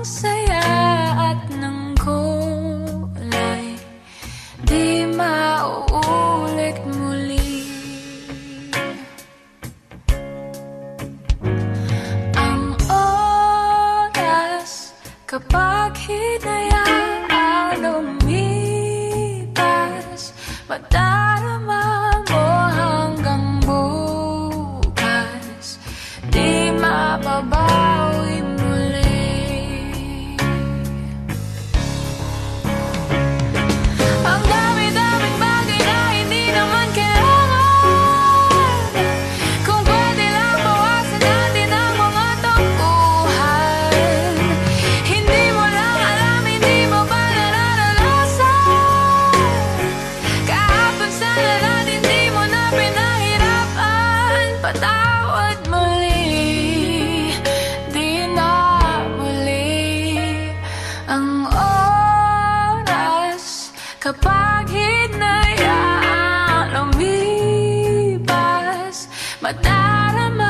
saya at ng kulay Di mauulit muli. Ang oras kapag hinayaan lumipas Madarama mo hanggang bukas. Di mababa Kapag hinayaang lumipas Madarama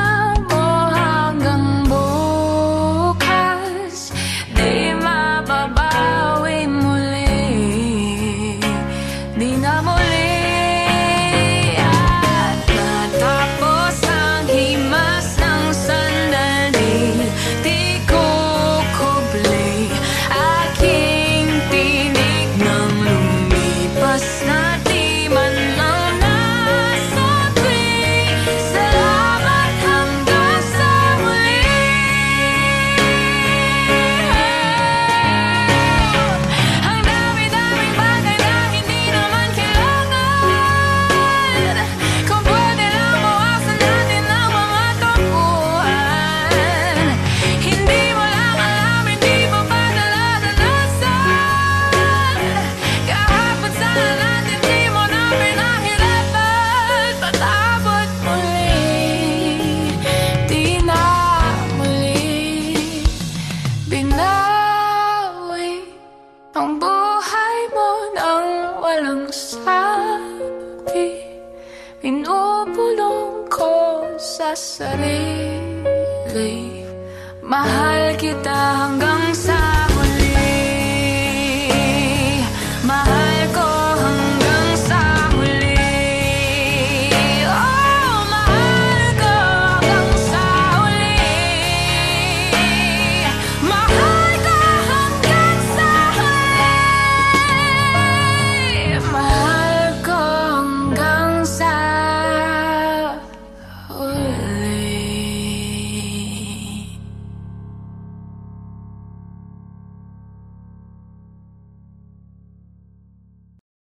Binawi ang buhay mo ng walang sabi. Pinupulong ko sa sarili. Mahal kita hanggang